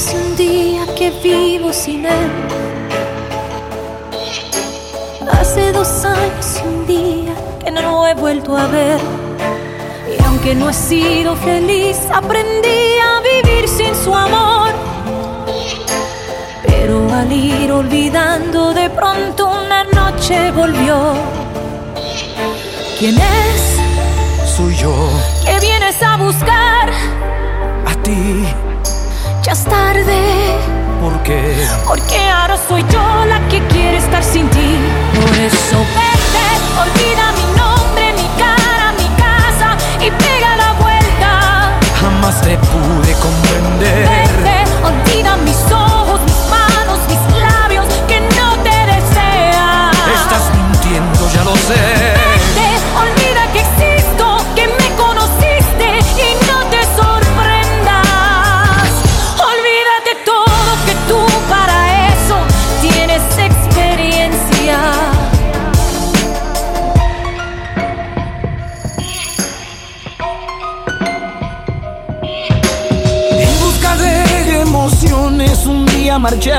hace un día que vivo sin él. Hace dos años y un día que no lo he vuelto a ver. Y aunque no he sido feliz, aprendí a vivir sin su amor. Pero al ir olvidando, de pronto una noche volvió. ¿Quién es? Soy yo, ¿Qué vienes a buscar? a ti, Ya es tarde. porque Porque ahora soy yo la que quiere estar sin ti. Por eso vete, olvida mi nombre, mi cara, mi casa y pega la vuelta. jamás te pude comprender. Día marché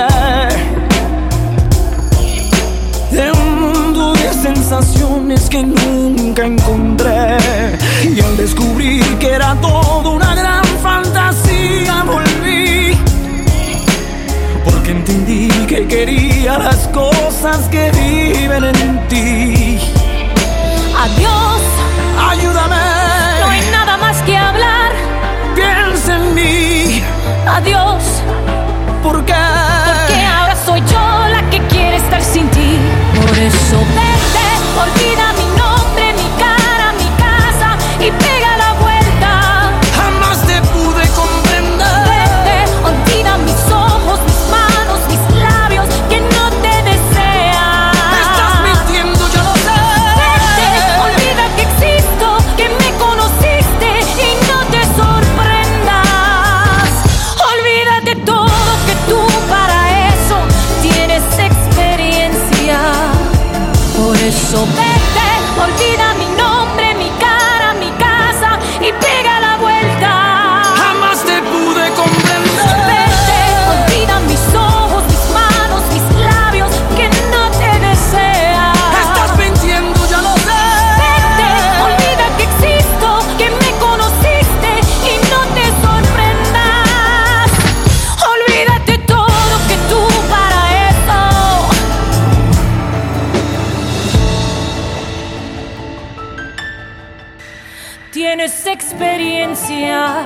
De un mundo de sensaciones que nunca encontré. Y al descubrir que era todo una gran fantasía volví. Porque entendí que quería las cosas que viven en ti. Adiós, no Ayúdame, hay nada más que hablar. piensa en mí. Adiós, Porque que olvida mi tienes experiencia.